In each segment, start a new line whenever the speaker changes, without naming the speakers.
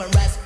and
rest.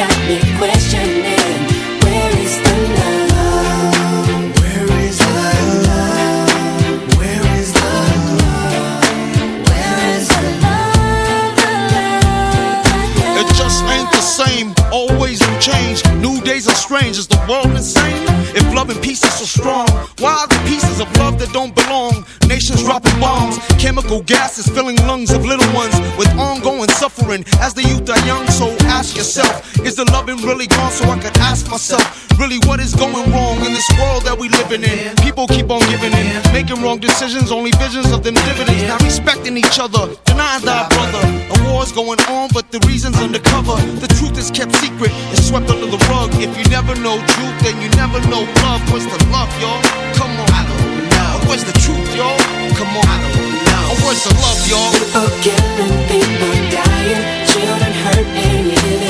got me, questioning.
New days are strange. Is the world insane? If love and peace is so strong, why are the pieces of love that don't belong? Nations dropping bombs, chemical gases filling lungs of little ones with ongoing suffering. As the youth are young, so ask yourself, is the loving really gone? So I could ask myself, really, what is going wrong in this world that we living in? People keep on giving in, making wrong decisions, only visions of them dividends. Not respecting each other, denying thy brother. A war's going on, but the reason's undercover. The truth is kept secret, it's swept under the rug. If you never know truth, then you never know love. Where's the love, y'all? Come on. I don't know. Where's the truth, y'all? Come on. I don't know. Where's the love, y'all?
People killing, people dying, children hurt and you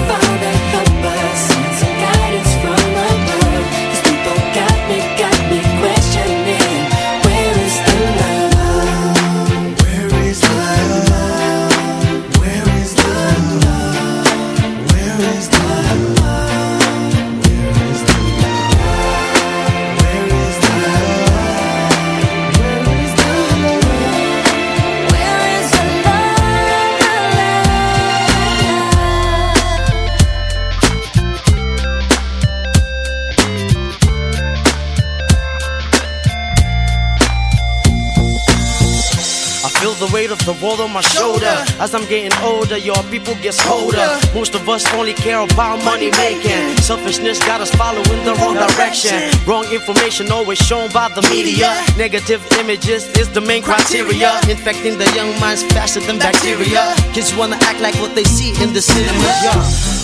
on my shoulder. As I'm getting older, your people gets colder. Most of us only care about money making. Selfishness got us following the wrong direction. Wrong information always shown by the media. Negative images is the main criteria. Infecting the young minds faster than bacteria. Kids wanna act like what they see in the cinemas. Yeah.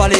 fallait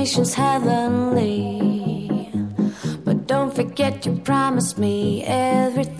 destination's heavenly. But don't forget you promised me everything.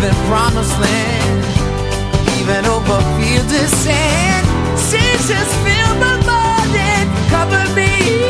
living promised land, even over fields of sand. Seas just filled my body, covered me.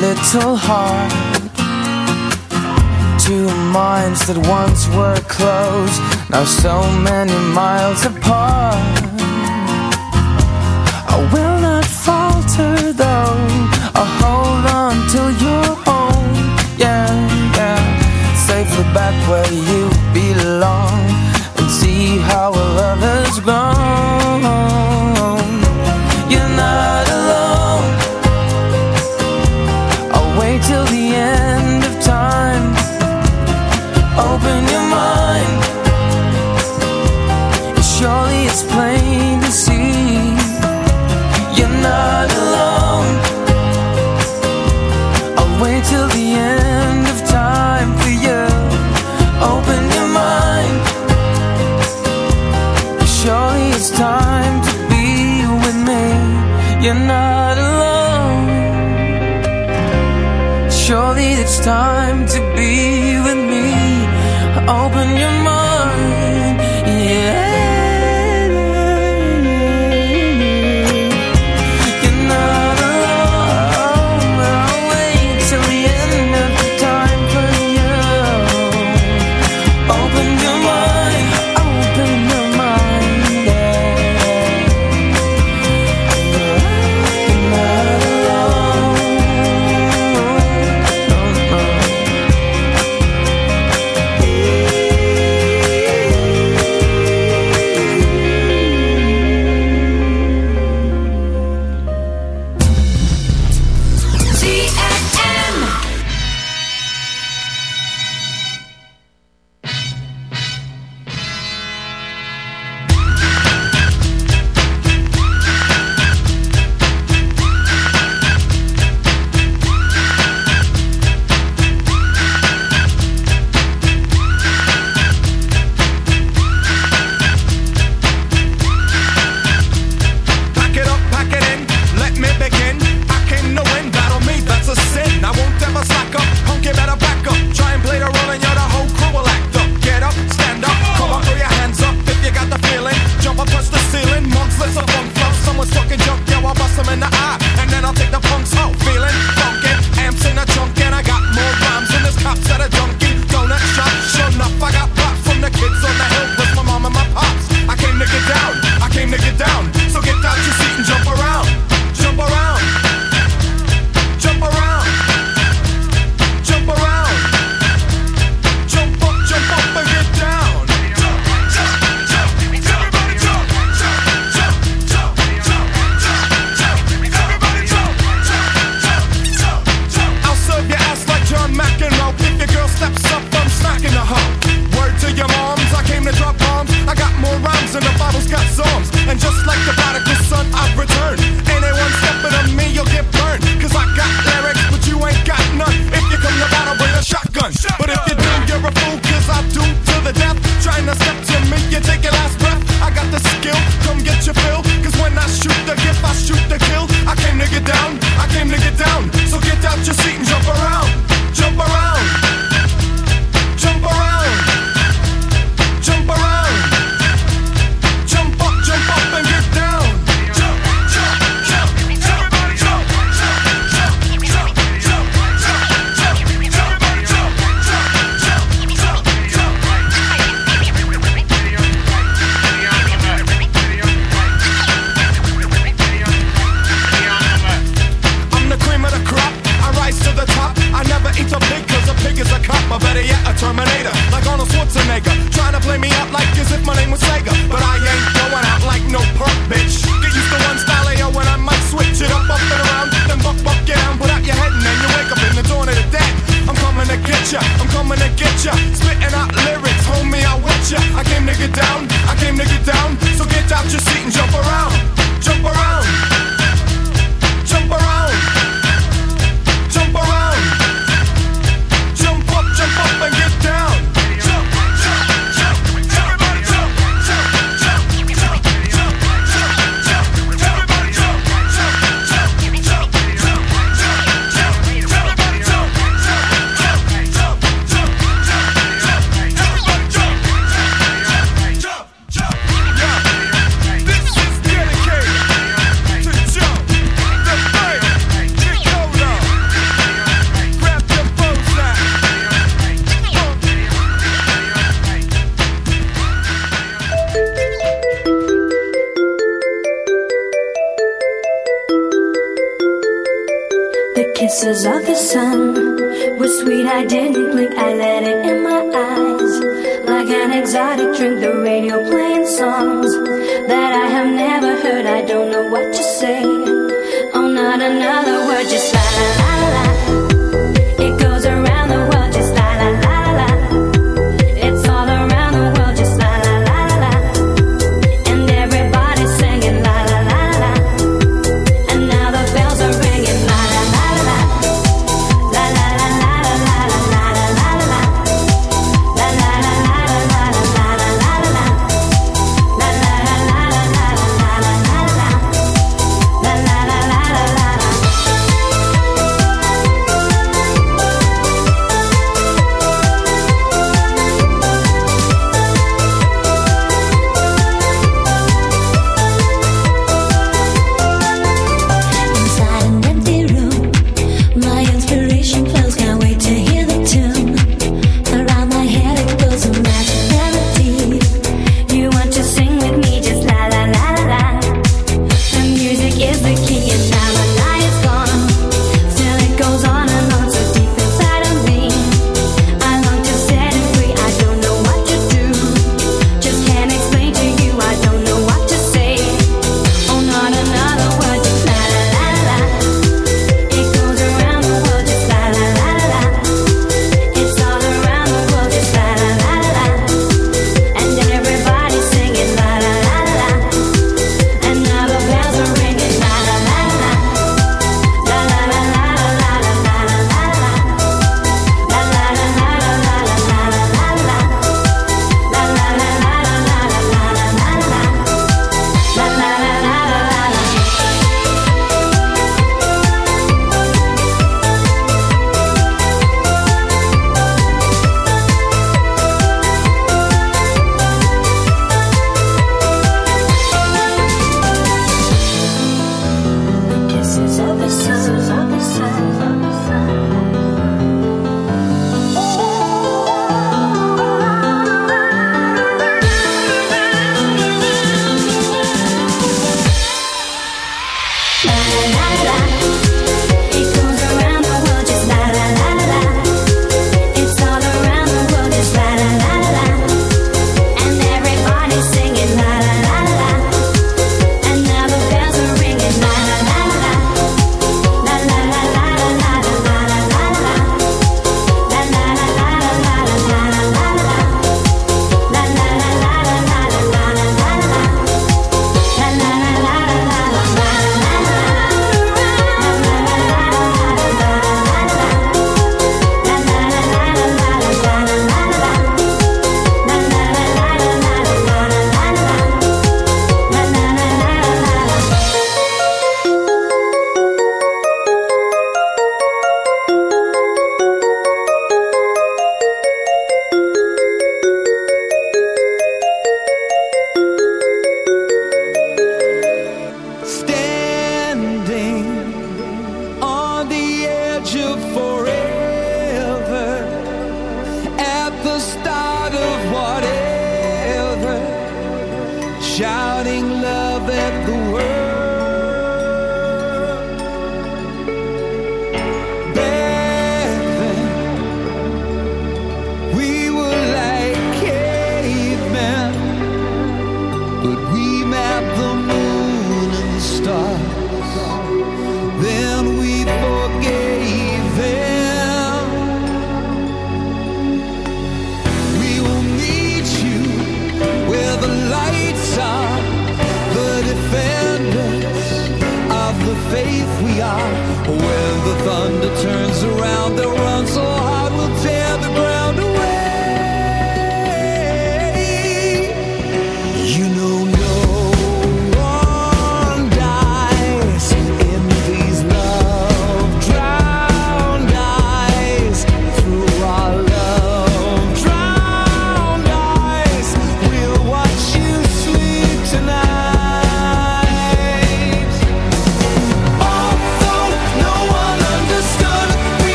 little hard Two minds that once were close Now so many miles apart. I will not falter though. I'll hold on till you're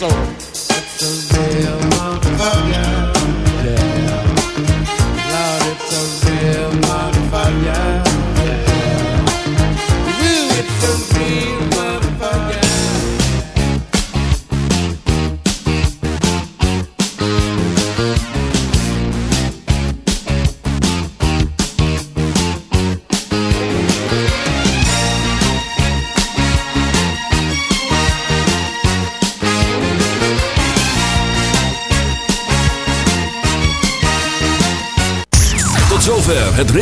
A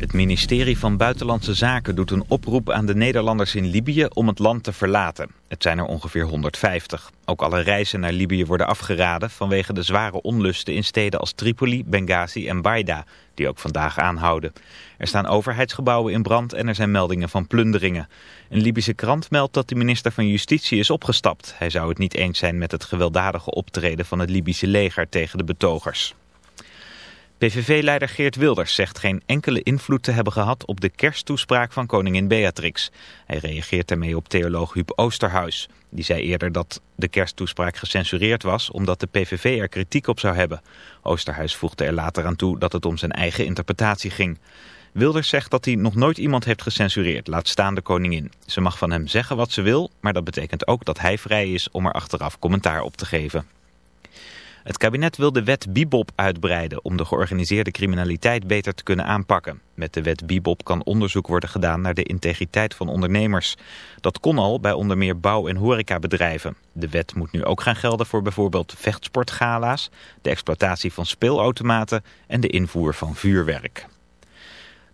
Het ministerie van Buitenlandse Zaken doet een oproep aan de Nederlanders in Libië om het land te verlaten. Het zijn er ongeveer 150. Ook alle reizen naar Libië worden afgeraden vanwege de zware onlusten in steden als Tripoli, Benghazi en Baida, die ook vandaag aanhouden. Er staan overheidsgebouwen in brand en er zijn meldingen van plunderingen. Een Libische krant meldt dat de minister van Justitie is opgestapt. Hij zou het niet eens zijn met het gewelddadige optreden van het Libische leger tegen de betogers. PVV-leider Geert Wilders zegt geen enkele invloed te hebben gehad op de kersttoespraak van koningin Beatrix. Hij reageert daarmee op theoloog Huub Oosterhuis. Die zei eerder dat de kersttoespraak gecensureerd was omdat de PVV er kritiek op zou hebben. Oosterhuis voegde er later aan toe dat het om zijn eigen interpretatie ging. Wilders zegt dat hij nog nooit iemand heeft gecensureerd, laat staan de koningin. Ze mag van hem zeggen wat ze wil, maar dat betekent ook dat hij vrij is om er achteraf commentaar op te geven. Het kabinet wil de wet Bibop uitbreiden om de georganiseerde criminaliteit beter te kunnen aanpakken. Met de wet Bibop kan onderzoek worden gedaan naar de integriteit van ondernemers. Dat kon al bij onder meer bouw- en horecabedrijven. De wet moet nu ook gaan gelden voor bijvoorbeeld vechtsportgala's, de exploitatie van speelautomaten en de invoer van vuurwerk.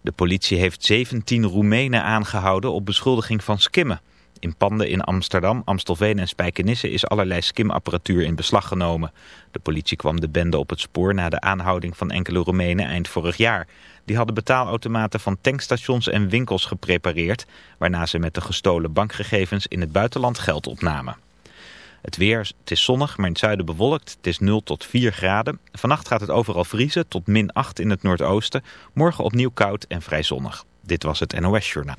De politie heeft 17 Roemenen aangehouden op beschuldiging van skimmen. In panden in Amsterdam, Amstelveen en Spijkenisse is allerlei skimapparatuur in beslag genomen. De politie kwam de bende op het spoor na de aanhouding van enkele Roemenen eind vorig jaar. Die hadden betaalautomaten van tankstations en winkels geprepareerd, waarna ze met de gestolen bankgegevens in het buitenland geld opnamen. Het weer, het is zonnig, maar in het zuiden bewolkt. Het is 0 tot 4 graden. Vannacht gaat het overal vriezen tot min 8 in het noordoosten. Morgen opnieuw koud en vrij zonnig. Dit was het NOS Journaal.